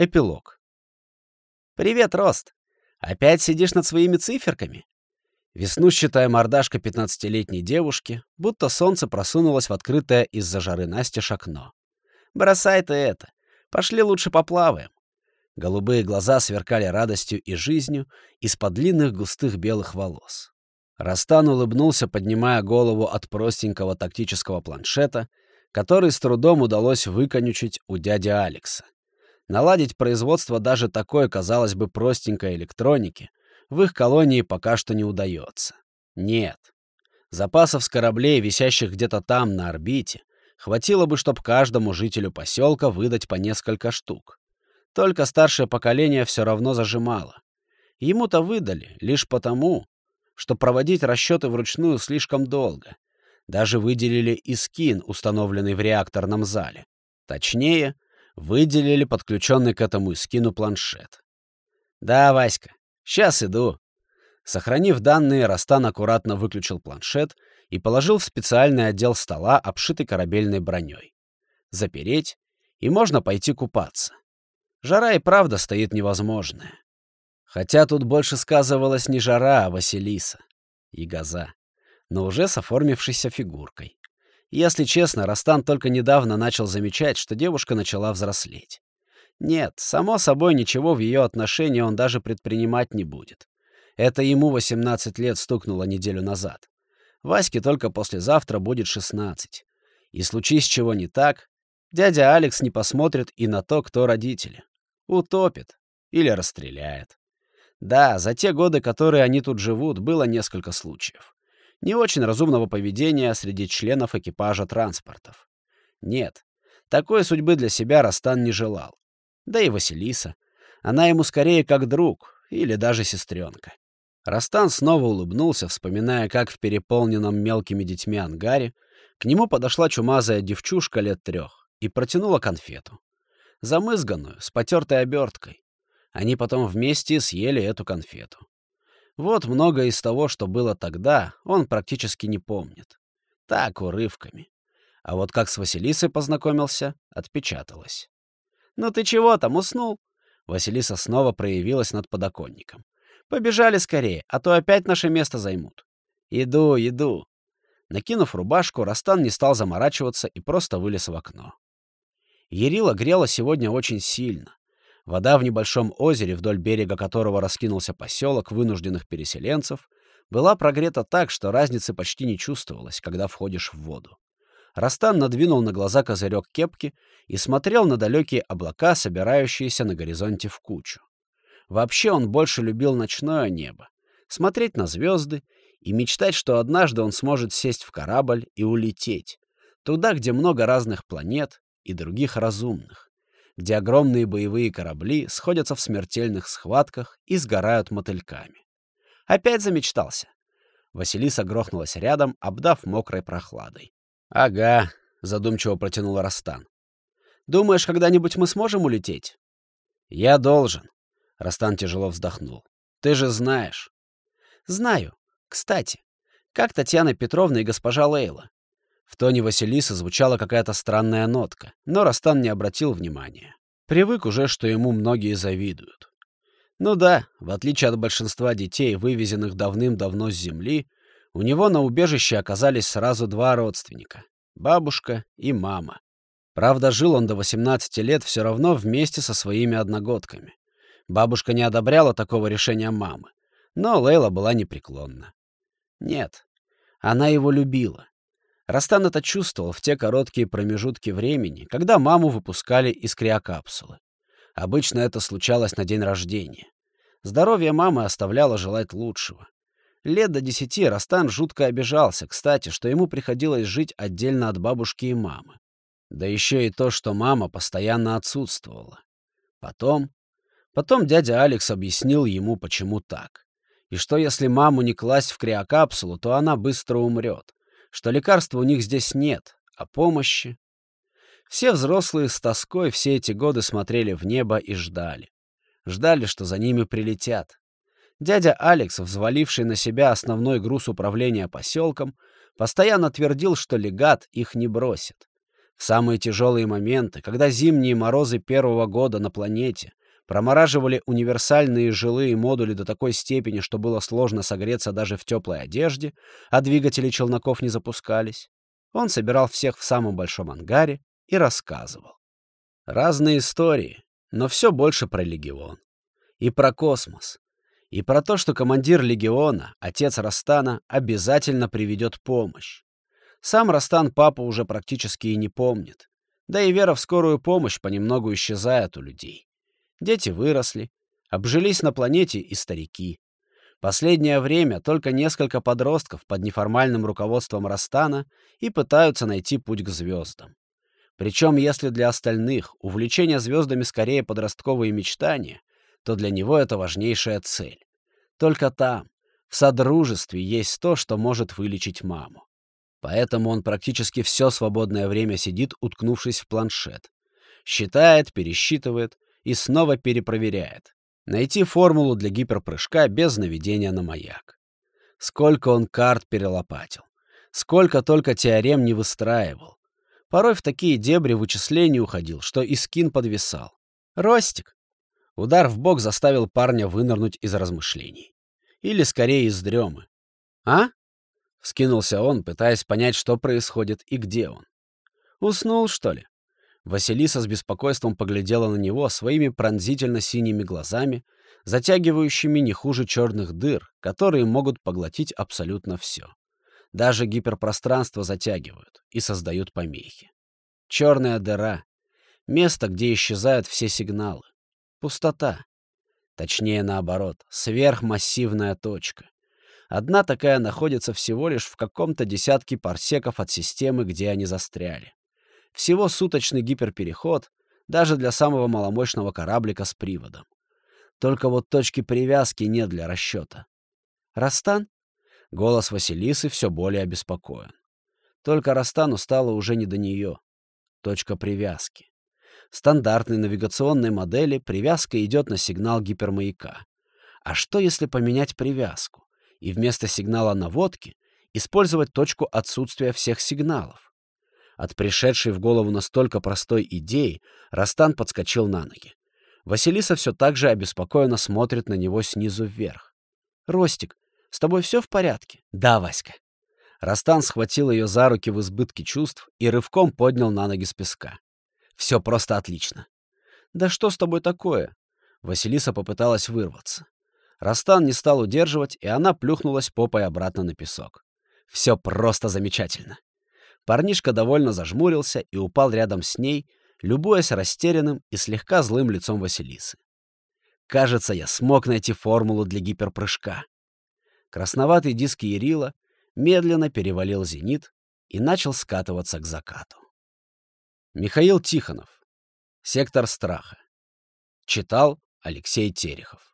Эпилог. «Привет, Рост! Опять сидишь над своими циферками?» Веснущатая мордашка пятнадцатилетней девушки, будто солнце просунулось в открытое из-за жары Насти окно. «Бросай ты это! Пошли лучше поплаваем!» Голубые глаза сверкали радостью и жизнью из-под длинных густых белых волос. Растан улыбнулся, поднимая голову от простенького тактического планшета, который с трудом удалось выконючить у дяди Алекса. Наладить производство даже такой, казалось бы, простенькой электроники в их колонии пока что не удается. Нет. Запасов с кораблей, висящих где-то там, на орбите, хватило бы, чтобы каждому жителю поселка выдать по несколько штук. Только старшее поколение все равно зажимало. Ему-то выдали лишь потому, что проводить расчеты вручную слишком долго. Даже выделили и скин, установленный в реакторном зале. Точнее, Выделили подключенный к этому скину планшет. «Да, Васька, сейчас иду». Сохранив данные, Растан аккуратно выключил планшет и положил в специальный отдел стола, обшитый корабельной броней. Запереть, и можно пойти купаться. Жара и правда стоит невозможная. Хотя тут больше сказывалась не жара, а Василиса и Газа, но уже с оформившейся фигуркой. Если честно, Растан только недавно начал замечать, что девушка начала взрослеть. Нет, само собой, ничего в ее отношении он даже предпринимать не будет. Это ему 18 лет стукнуло неделю назад. Ваське только послезавтра будет 16. И случись чего не так, дядя Алекс не посмотрит и на то, кто родители. Утопит или расстреляет. Да, за те годы, которые они тут живут, было несколько случаев не очень разумного поведения среди членов экипажа транспортов. Нет, такой судьбы для себя Растан не желал. Да и Василиса. Она ему скорее как друг или даже сестренка. Растан снова улыбнулся, вспоминая, как в переполненном мелкими детьми ангаре к нему подошла чумазая девчушка лет трех и протянула конфету. Замызганную, с потертой оберткой. Они потом вместе съели эту конфету. Вот многое из того, что было тогда, он практически не помнит. Так, урывками. А вот как с Василисой познакомился, отпечаталось. «Ну ты чего там, уснул?» Василиса снова проявилась над подоконником. «Побежали скорее, а то опять наше место займут». «Иду, иду». Накинув рубашку, Растан не стал заморачиваться и просто вылез в окно. Ерила грела сегодня очень сильно. Вода в небольшом озере, вдоль берега которого раскинулся поселок вынужденных переселенцев, была прогрета так, что разницы почти не чувствовалось, когда входишь в воду. Растан надвинул на глаза козырек кепки и смотрел на далекие облака, собирающиеся на горизонте в кучу. Вообще он больше любил ночное небо, смотреть на звезды и мечтать, что однажды он сможет сесть в корабль и улететь, туда, где много разных планет и других разумных где огромные боевые корабли сходятся в смертельных схватках и сгорают мотыльками. Опять замечтался. Василиса грохнулась рядом, обдав мокрой прохладой. «Ага», — задумчиво протянул Растан. «Думаешь, когда-нибудь мы сможем улететь?» «Я должен», — Растан тяжело вздохнул. «Ты же знаешь». «Знаю. Кстати, как Татьяна Петровна и госпожа Лейла? В тоне Василисы звучала какая-то странная нотка, но Растан не обратил внимания. Привык уже, что ему многие завидуют. Ну да, в отличие от большинства детей, вывезенных давным-давно с земли, у него на убежище оказались сразу два родственника — бабушка и мама. Правда, жил он до 18 лет все равно вместе со своими одногодками. Бабушка не одобряла такого решения мамы, но Лейла была непреклонна. Нет, она его любила. Растан это чувствовал в те короткие промежутки времени, когда маму выпускали из криокапсулы. Обычно это случалось на день рождения. Здоровье мамы оставляло желать лучшего. Лет до десяти Растан жутко обижался, кстати, что ему приходилось жить отдельно от бабушки и мамы. Да еще и то, что мама постоянно отсутствовала. Потом... Потом дядя Алекс объяснил ему, почему так. И что если маму не класть в криокапсулу, то она быстро умрет что лекарства у них здесь нет, а помощи... Все взрослые с тоской все эти годы смотрели в небо и ждали. Ждали, что за ними прилетят. Дядя Алекс, взваливший на себя основной груз управления поселком, постоянно твердил, что легат их не бросит. В самые тяжелые моменты, когда зимние морозы первого года на планете промораживали универсальные жилые модули до такой степени, что было сложно согреться даже в теплой одежде, а двигатели челноков не запускались, он собирал всех в самом большом ангаре и рассказывал. Разные истории, но все больше про легион. И про космос. И про то, что командир легиона, отец Растана, обязательно приведет помощь. Сам Растан папа уже практически и не помнит. Да и вера в скорую помощь понемногу исчезает у людей. Дети выросли, обжились на планете и старики. Последнее время только несколько подростков под неформальным руководством Растана и пытаются найти путь к звездам. Причем, если для остальных увлечение звездами скорее подростковые мечтания, то для него это важнейшая цель. Только там, в содружестве, есть то, что может вылечить маму. Поэтому он практически все свободное время сидит, уткнувшись в планшет. Считает, пересчитывает и снова перепроверяет. Найти формулу для гиперпрыжка без наведения на маяк. Сколько он карт перелопатил. Сколько только теорем не выстраивал. Порой в такие дебри вычислений уходил, что и скин подвисал. Ростик. Удар в бок заставил парня вынырнуть из размышлений. Или скорее из дремы. «А?» — вскинулся он, пытаясь понять, что происходит и где он. «Уснул, что ли?» Василиса с беспокойством поглядела на него своими пронзительно-синими глазами, затягивающими не хуже черных дыр, которые могут поглотить абсолютно все. Даже гиперпространство затягивают и создают помехи. Черная дыра — место, где исчезают все сигналы. Пустота. Точнее, наоборот, сверхмассивная точка. Одна такая находится всего лишь в каком-то десятке парсеков от системы, где они застряли. Всего суточный гиперпереход, даже для самого маломощного кораблика с приводом. Только вот точки привязки нет для расчета. Растан? Голос Василисы все более обеспокоен. Только Растану стало уже не до нее. Точка привязки. В стандартной навигационной модели привязка идет на сигнал гипермаяка. А что, если поменять привязку и вместо сигнала наводки использовать точку отсутствия всех сигналов? От пришедшей в голову настолько простой идеи Растан подскочил на ноги. Василиса все так же обеспокоенно смотрит на него снизу вверх. «Ростик, с тобой все в порядке?» «Да, Васька». Растан схватил ее за руки в избытке чувств и рывком поднял на ноги с песка. «Все просто отлично». «Да что с тобой такое?» Василиса попыталась вырваться. Растан не стал удерживать, и она плюхнулась попой обратно на песок. «Все просто замечательно». Парнишка довольно зажмурился и упал рядом с ней, любуясь растерянным и слегка злым лицом Василисы. «Кажется, я смог найти формулу для гиперпрыжка». Красноватый диск Ярила медленно перевалил зенит и начал скатываться к закату. Михаил Тихонов. Сектор страха. Читал Алексей Терехов.